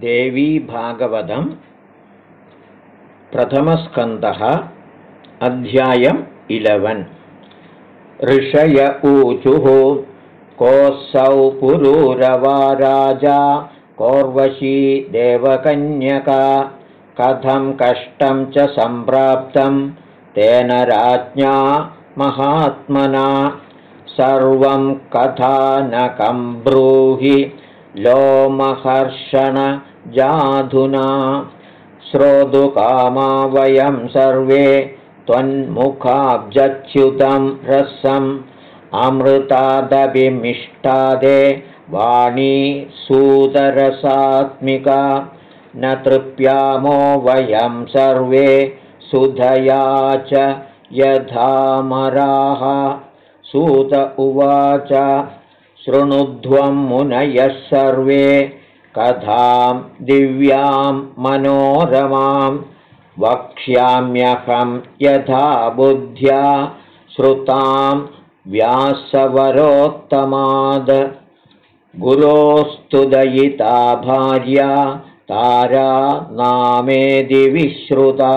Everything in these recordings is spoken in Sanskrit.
देवीभागवतं प्रथमस्कन्दः अध्यायम् इलवन्। ऋषय ऊचुः कोऽसौ पुरूरवा राजा कोर्वशी देवकन्यका कथं कष्टं च सम्प्राप्तं तेन राज्ञा महात्मना। सर्वं कथानकं ब्रूहि लोमहर्षणजाधुना श्रोतुकामा वयं सर्वे त्वन्मुखाब्जच्युतं रसम्। अमृतादभिमिष्टादे वाणी सूदरसात्मिका न तृप्यामो वयं सर्वे सुधया च यथामराः सूत उवाच शृणुध्वं मुनयः सर्वे कथां दिव्यां मनोरमां वक्ष्याम्यहं यथा बुद्ध्या श्रुतां व्यासवरोत्तमाद् गुरोस्तुदयिता भार्या तारा नामेदि विश्रुता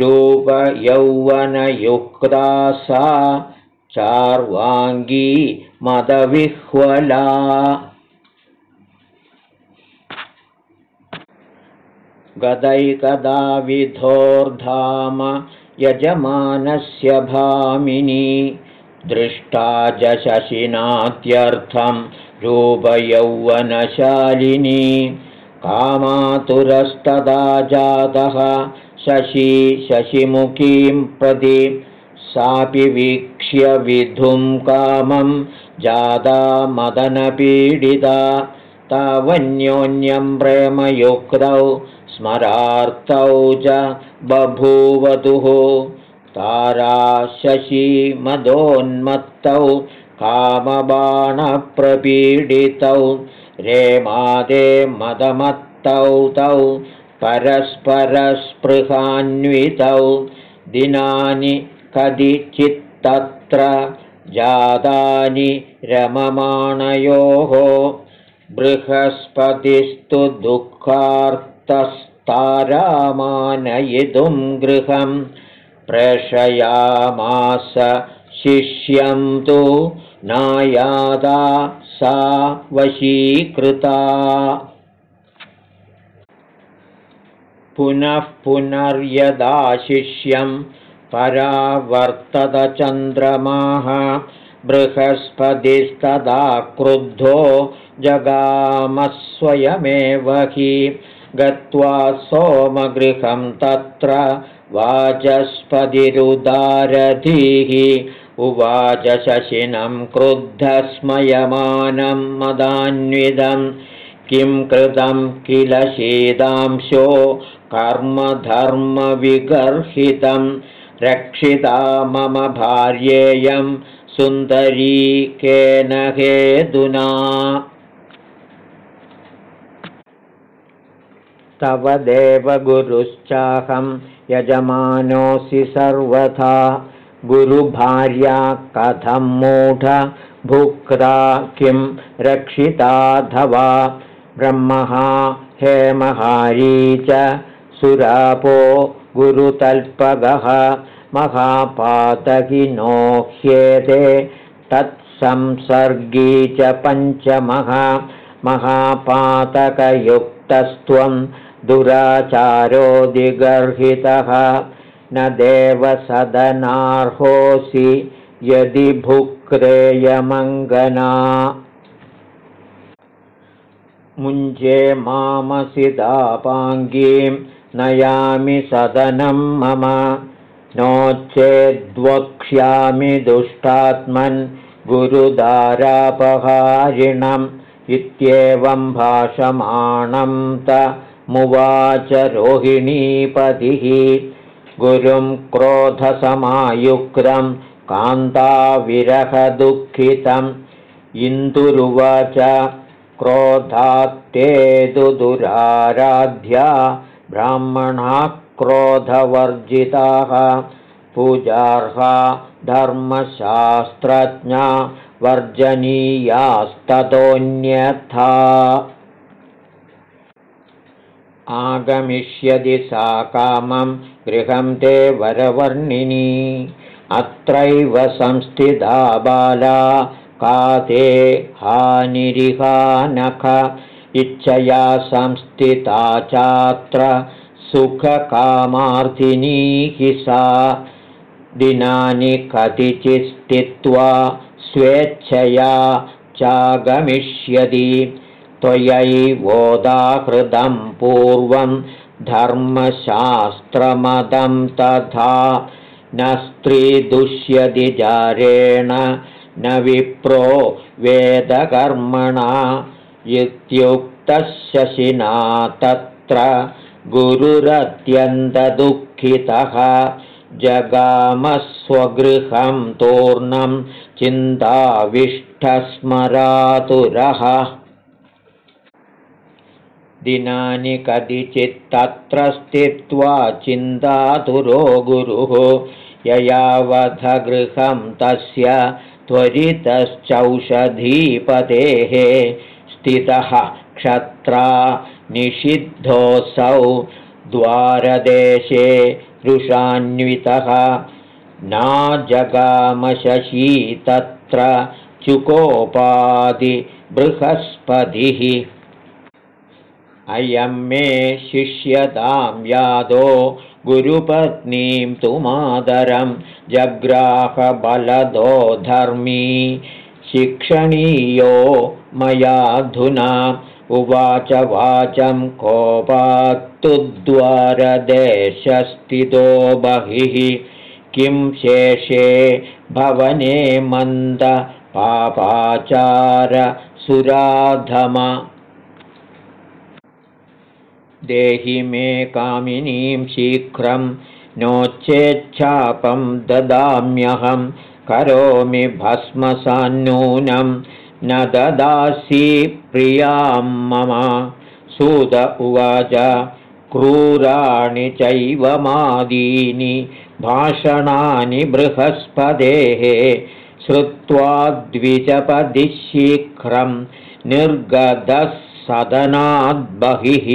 रूपयौवनयुक्ता सा चार्वाङ्गी मदविह्वला गदैकदा विधोर्धाम यजमानस्य भामिनी दृष्टा शशिनात्यर्थं रूपयौवनशालिनी कामातुरस्तदा जातः शशी शशिमुखीं प्रति सापि वीक्ष्य विधुं कामं जादा मदनपीडिता तावन्योन्यं प्रेमयुक्तौ स्मरार्थौ च बभूवतुः तारा शशीमदोन्मत्तौ कामबाणप्रपीडितौ रेमादे मदमत्तौ तौ परस्परस्पृहान्वितौ दिनानि कदिचित्तत्र जातानि रममाणयोः बृहस्पतिस्तु दुःखार्तस्तारामानयितुं गृहं प्रेषयामास शिष्यं तु नायादा सा वशीकृता। पुनः पुनर्यदा शिष्यं परावर्ततचन्द्रमाः बृहस्पतिस्तदा क्रुद्धो जगामस्वयमेव हि गत्वा सोमगृहं तत्र वाचस्पतिरुदारधीः। उवाच शशिनं क्रुद्धस्मयमानं मदान्विदं किं कृतं किल शीतांशो कर्मधर्मविगर्हितं। रक्षिता मम भार्येयं सुन्दरी केन हेतुना तव देवगुरुश्चाहं यजमानोऽसि सर्वथा। गुरुभार्या कथं मूढ भुक्ता किं रक्षिताधवा ब्रह्मः हेमहारी च सुरापो गुरुतल्पगः। महापातकिनो ह्येते तत्संसर्गी च पञ्चमः महापातकयुक्तस्त्वं दुराचारोदिगर्हितः न देवसदनार्होऽसि यदि भुक्रेयमङ्गना। मुञ्जे मामसितापाङ्गीं नयामि सदनं मम। नो चेद्वक्ष्यामि दुष्टात्मन् गुरुदारापहारिणम् इत्येवं भाषमाणं तमुवाच रोहिणीपतिः। गुरुं क्रोधसमायुक्तं कान्ताविरहदुःखितम्। इन्दुरुवाच क्रोधात्ते दुराराध्या ब्राह्मणाः क्रोधवर्जिताः। पूजार्हा धर्मशास्त्रज्ञा वर्जनीयास्ततोऽन्यथा आगमिष्यति सा कामं गृहं ते वरवर्णिनी। अत्रैव संस्थिता बाला का ते हानिरिहानख। इच्छया संस्थिता चात्र सुखकामार्थिनी हि सा। दिनानि कतिचित् स्थित्वा स्वेच्छया चागमिष्यति। त्वयैवोदाहृतं पूर्वं धर्मशास्त्रमदं तथा न स्त्रीदुष्यदिजारेण न विप्रो वेदकर्मणा इत्युक्तशशिना तत्र गुरुरत्यन्तदुःखितः जगामस्वगृहं तूर्णं चिन्ताविष्ठस्मरातुरः। दिनानि कतिचित्तत्र स्थित्वा चिन्तातुरो गुरुः। ययावधगृहं तस्य त्वरितश्चौषधीपतेः। स्थितः क्षत्रा निषिद्धोऽसौ द्वारदेशे रुषान्वितः नाजगामशशी तत्र चुकोपादिबृहस्पतिः अयं मे शिष्यतां यादो गुरुपत्नीं तु मादरं जग्राहबलदो धर्मी। शिक्षणीयो मयाधुना उवाच वाचं कोपात्तुद्वारदेशस्थितो बहिः। किं शेषे भवने मन्दपापाचारसुराधम देहि मे कामिनीं शीघ्रं नोच्चेच्छापं ददाम्यहं। करोमि भस्मसान्नूनं। न ददासि प्रियां मम। सुत उवाच क्रूराणि चैव मादीनि भाषणानि बृहस्पतेः। श्रुत्वा द्विजपदिशीघ्रं निर्गतः सदनाद्बहिः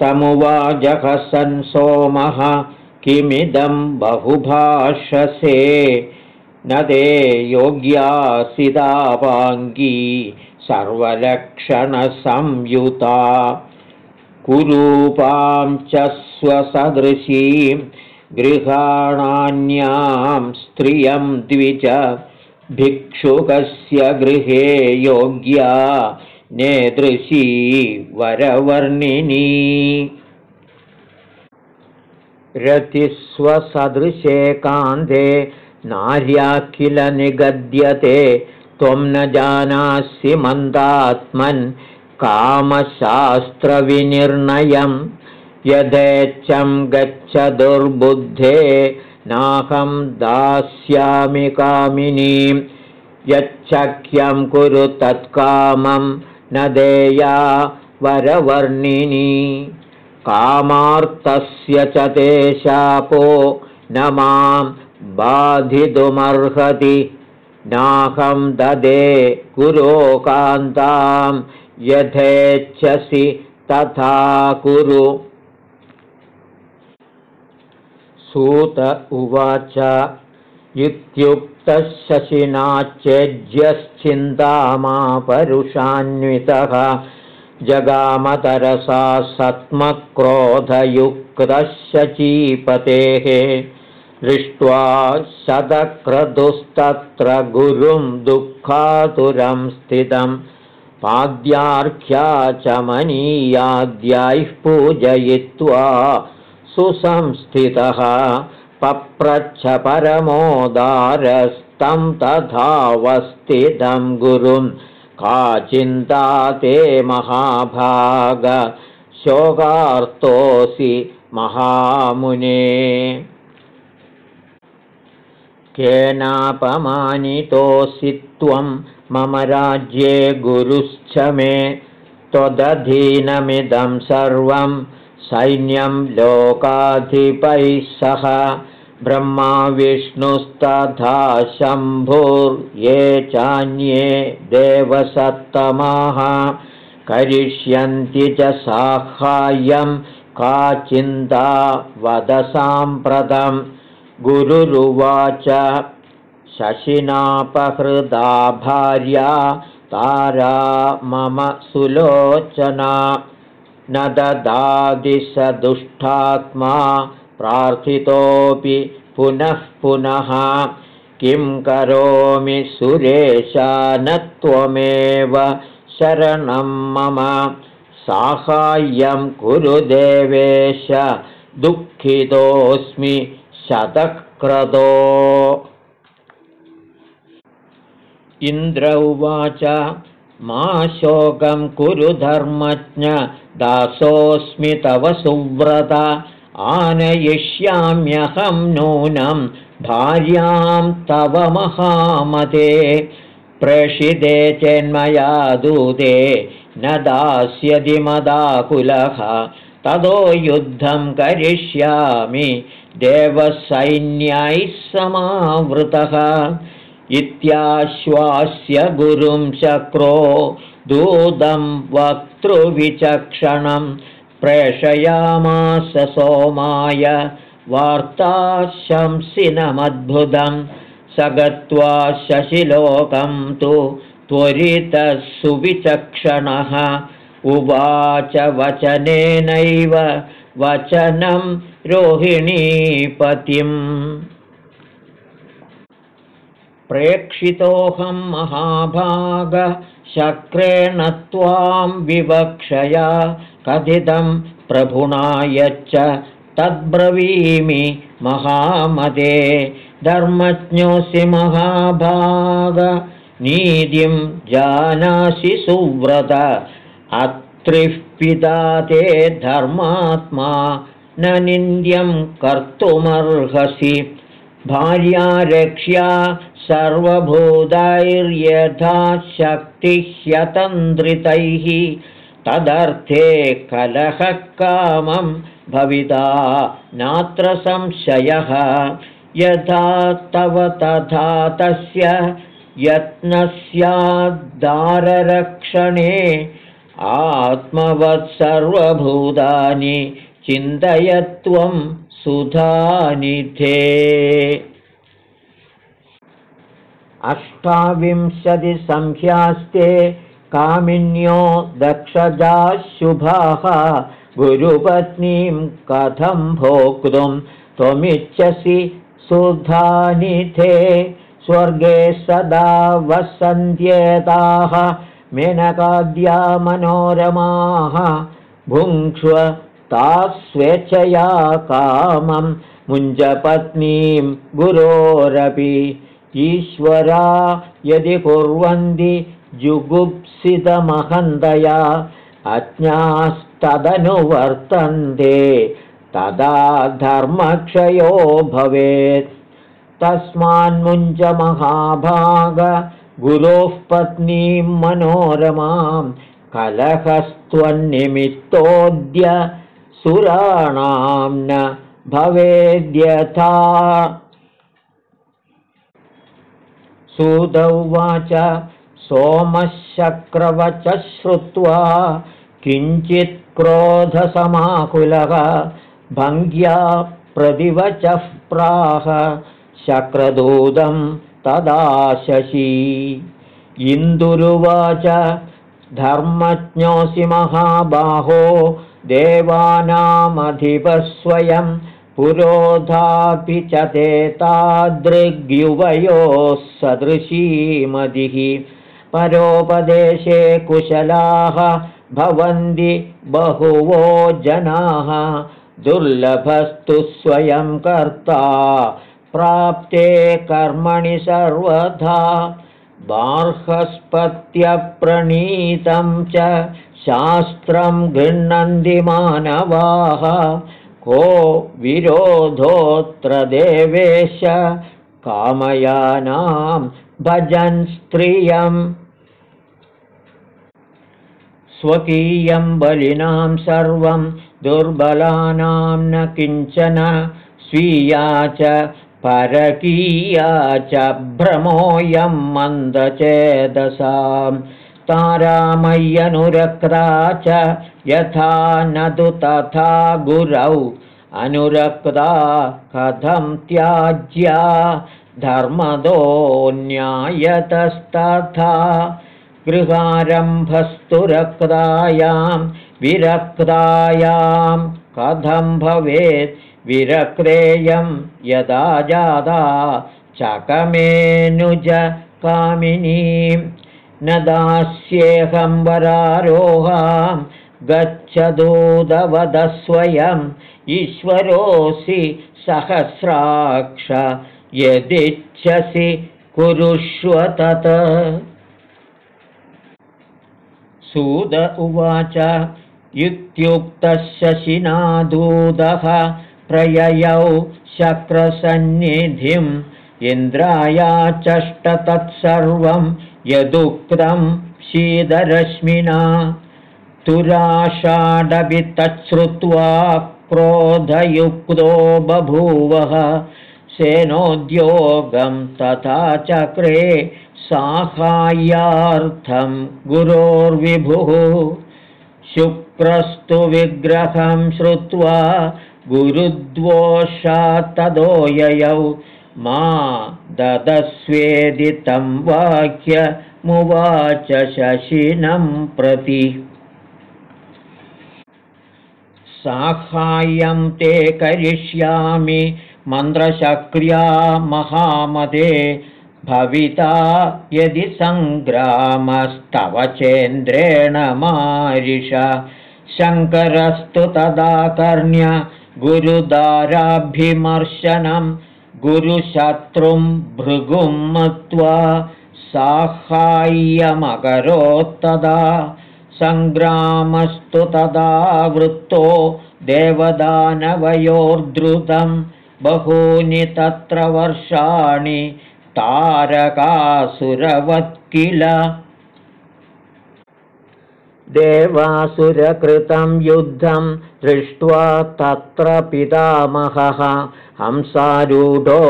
तमुवाजहसन् सोमः किमिदं बहुभाषसे। न ते योग्यासिदापाङ्गी सर्वलक्षणसंयुता। कुरूपां च स्वसदृशीं गृहाणान्यां स्त्रियं द्विज भिक्षुकस्य गृहे योग्या नेदृशी वरवर्णिनी। रतिस्वसदृशे कान्ते किल निगद्यते त्वं न जानासि मन्दात्मन् कामशास्त्रविनिर्णयं। यथेच्छं गच्छ दुर्बुद्धे नाहं दास्यामि कामिनीं। यच्छक्यं कुरु तत्कामं न देया वरवर्णिनी। कामार्तस्य च ते शापो न मां बाधितुमर्हति नाहं ददे कुरो कान्तां यथेच्छसि तथा कुरु। सूत उवाच इत्युक्तः शशिनाच्यज्यश्चिन्तामापरुषान्वितः जगामतरसा सत्मक्रोधयुक्तश्चीपतेः दृष्ट्वा शतक्रतुस्तत्र गुरुं दुःखातुरं स्थितं। पाद्यार्ख्या च मनीयाद्यैः पूजयित्वा सुसंस्थितः पप्रच्छ परमोदारस्तं तथावस्थितं गुरुं। का चिन्ता ते महाभाग शोकार्तोऽसि महामुने केनापमानितोऽसि त्वं मम राज्ये गुरुश्च मे त्वदधीनमिदं सर्वं सैन्यं लोकाधिपैः सह ब्रह्मा विष्णुस्तथा शम्भुर्ये चान्ये देवसत्तमाः करिष्यन्ति च साहाय्यं का चिन्ता वदसाम्प्रतं गुरुरुवाच। शशिनापहृदा भार्या तारा मम सुलोचना। न दुष्टात्मा प्रार्थितोऽपि पुनः पुनः। किं करोमि सुरेशा न त्वमेव शरणं मम। साहाय्यं कुरु देवेश दुःखितोऽस्मि शतक्रतो इन्द्र उवाच मा शोकं कुरु धर्मज्ञ दासोऽस्मि तव सुव्रत। आनयिष्याम्यहं नूनं भार्यां तव महामते। प्रेषिते चेन्मया दूते न दास्यति मदाकुलः। ततो युद्धं करिष्यामि देवसैन्यैः समावृतः। इत्याश्वास्य गुरुं चक्रो दूतं वक्तृविचक्षणं प्रेषयामास सोमाय। वार्ताशंसिनमद्भुतं स गत्वा शशिलोकं तु त्वरितः सुविचक्षणः उवाच वचनेनैव वचनं रोहिणीपतिम् प्रेक्षितोऽहं महाभागशक्रेण त्वां विवक्षया कथितं प्रभुणा यच्च तद्ब्रवीमि महामदे। धर्मज्ञोऽसि नीतिं जानासि सुव्रत। अत्रिः पिता ते धर्मात्मा न निन्द्यं कर्तुमर्हसि भार्यारक्ष्या सर्वभूतैर्यथा शक्तिह्यतन्द्रितैः। तदर्थे कलहः कामं भविता नात्र संशयः। यथा तव तथा तस्य यत्नस्याद्दाररक्षणे आत्मवत् सर्वभूतानि चिन्तयत्वं सुधानिधे। अष्टाविंशतिसङ्ख्यास्ते कामिन्यो दक्षजाः शुभाः गुरुपत्नीं कथं भोक्तुं त्वमिच्छसि सुधानिधे। स्वर्गे सदा वसन्त्येताः। मेनकाद्या मनोरमाः। भुङ्क्ष्व ताः स्वेच्छया कामं मुञ्जपत्नीं गुरोरपि। ईश्वरा यदि कुर्वन्ति जुगुप्सितमहन्तया अज्ञास्तदनुवर्तन्ते तदा धर्मक्षयो भवेत्। तस्मान्मुञ्जमहाभाग गुरोः पत्नीं मनोरमां कलहस्त्वन्निमित्तोऽद्य सुराणां न भवेद्यथा। सुदौवाच सोमशक्रवच श्रुत्वा किञ्चित् क्रोधसमाकुलः भङ्ग्या प्रतिवचः प्राह शक्रदूतं तदा शशी। इन्दुरुवाच धर्मज्ञोऽसि महाबाहो देवानामधिपस्वयं पुरोधापि च ते तादृग्युवयोः सदृशीमतिः परोपदेशे कुशलाः भवन्ति बहुवो जनाः। दुर्लभस्तु स्वयं कर्ता प्राप्ते कर्मणि सर्वथा बार्हस्पत्यप्रणीतं च शास्त्रं गृह्णन्ति मानवाः। को विरोधोऽत्र देवेश कामयानां भजन् स्त्रियम्। स्वकीयं बलिनां सर्वं दुर्बलानां न किञ्चन स्वीया च परकीया च भ्रमोऽयं मन्दचेदसां तारामय्यनुरक्ता च यथा न तु तथा गुरौ। अनुरक्ता कथं त्याज्या? धर्मदो न्यायतस्तथा। गृहारम्भस्तु रक्तायां विरक्तायां कथं भवेत् विरक्तेयं यदा जादा चकमेनुज कामिनीं। न दास्येऽहं वरारोहां गच्छदूदवदस्वयम् ईश्वरोऽसि सहस्राक्ष यदिच्छसि कुरुष्व तत्। सूद उवाच इत्युक्तः शशिनादूदः प्रययौ शक्रसन्निधिम् इन्द्रायाचष्ट तत्सर्वं यदुक्तं शीदरश्मिना तुराषाडपि तच्छ्रुत्वा क्रोधयुक्तो बभूवः सेनोद्योगं तथा चक्रे साहाय्यार्थं गुरोर्विभुः। शुक्रस्तु विग्रहं श्रुत्वा गुरुद्वोषात्तदो ययौ मा ददस्वेदितं वाक्यमुवाच शशिनं प्रति। साहाय्यं ते करिष्यामि मन्त्रशक्र्या महामदे। भविता यदि सङ्ग्रामस्तव चेन्द्रेण मारिष। शङ्करस्तु तदा कर्ण्य गुरुदाराभिमर्शनं गुरुशत्रुं भृगुं मत्वा साहाय्यमकरोत्तदा सङ्ग्रामस्तु तदा वृत्तो देवदानवयोर्द्रुतं बहूनि तत्र वर्षाणि तारकासुरवत् किल देवासुरकृतं युद्धं दृष्ट्वा तत्र पितामहः हंसारूढो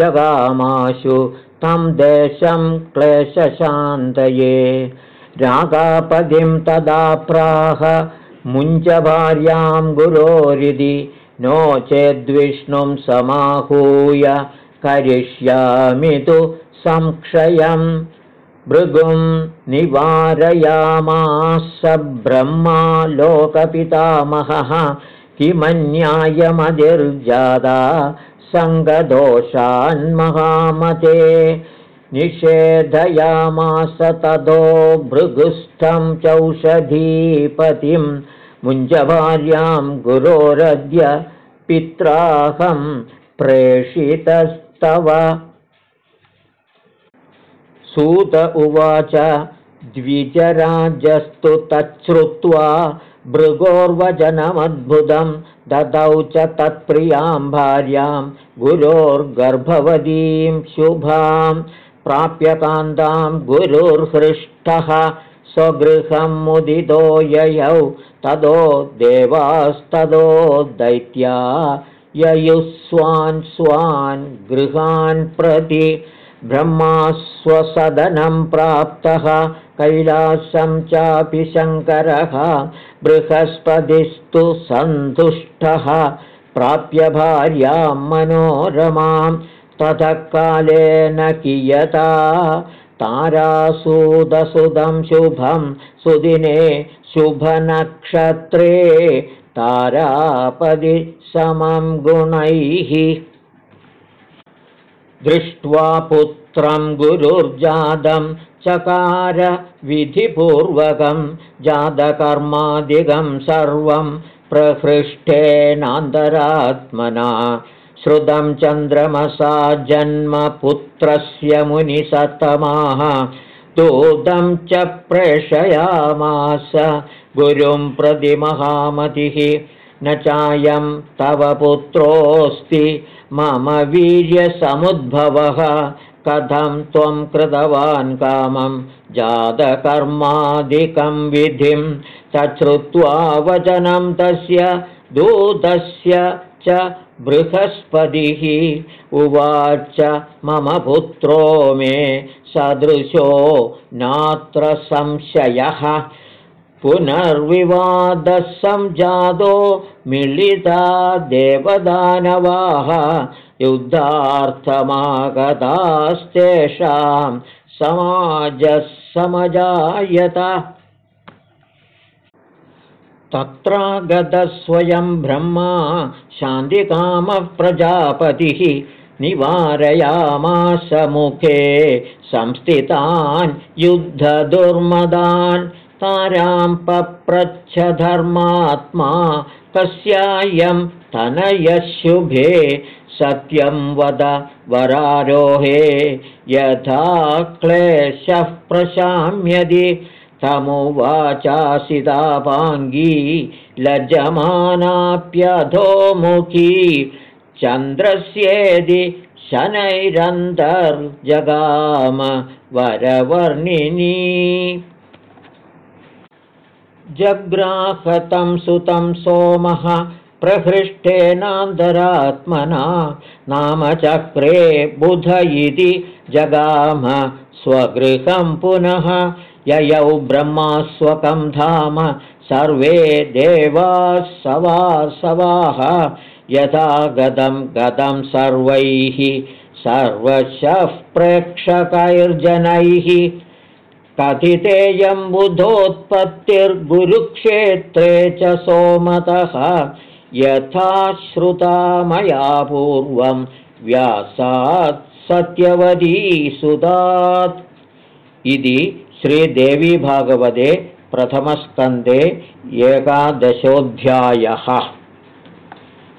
जगामाशु तं देशं क्लेशशान्तये। रागापदिं तदा प्राह मुञ्चभार्यां गुरोरिति नो चेद्विष्णुं समाहूय करिष्यामि तु संक्षयं भृगुं निवारयामास ब्रह्मा लोकपितामहः किमन्यायमधिर्जादा सङ्गदोषान्महामते। निषेधयामास ततो भृगुस्थं चौषधीपतिं मुञ्जभार्यां गुरोरद्य पित्राहं प्रेषितस्तव सूत उवाच द्विजराजस्तु तच्छ्रुत्वा भृगोर्वचनमद्भुतं ददौ च तत्प्रियां भार्यां गुरोर्गर्भवतीं शुभाम् प्राप्यकान्तां गुरुर्हृष्टः स्वगृहं मुदितो ययौ तदो देवास्तदो दैत्या ययुः स्वान् स्वान् गृहान् प्रति ब्रह्मा स्वसदनं प्राप्तः कैलासं चापि शङ्करः बृहस्पतिस्तु सन्तुष्टः प्राप्य भार्यां मनोरमाम् ततः कालेन कियता तारासूदसुदं शुभं सुदिने शुभनक्षत्रे तारापदि समं गुणैः दृष्ट्वा पुत्रं गुरुर्जातं चकार विधिपूर्वकं जातकर्मादिकं सर्वं प्रहृष्टेनान्तरात्मना। श्रुतं चन्द्रमसा जन्मपुत्रस्य मुनिसतमाः दूतं च प्रेषयामास गुरुं प्रति महामतिः। न चायं तव पुत्रोऽस्ति मम वीर्यसमुद्भवः कथं त्वं कृतवान् कामं जातकर्मादिकं विधिं तच्छ्रुत्वा वचनं तस्य दूतस्य च बृहस्पतिः उवाच मम पुत्रो मे सदृशो नात्र संशयः पुनर्विवादः संजातो मिलिता देवदानवाः युद्धार्थमागतास्तेषां समाजः समजायत तत्रागतस्वयं ब्रह्मा शान्तिकामः प्रजापतिः निवारयामास मुखे संस्थितान् युद्धदुर्मदान् तारां पप्रच्छधर्मात्मा कस्यायं तनयशुभे सत्यं वद वरारोहे। यथा क्लेशः प्रशाम्यदि तमुवाचासितापाङ्गी लजमानाप्यधोमुखी चन्द्रस्येदि शनैरन्तर्जगाम वरवर्णिनी जग्राहतं सुतं सोमः प्रहृष्टेनान्तरात्मना नामचक्रे बुध इति जगाम स्वगृहं पुनः ययौ ब्रह्मास्वकं धाम सर्वे देवाः सवासवाः यथा गतं गतं सर्वैः सर्वशः प्रेक्षकैर्जनैः कथितेयं बुधोत्पत्तिर्गुरुक्षेत्रे च सोमतः यथा श्रुता मया पूर्वं व्यासात् सत्यवतीसुतात् इति श्रीदेवीभागवते प्रथमस्कन्धे एकादशोऽध्यायः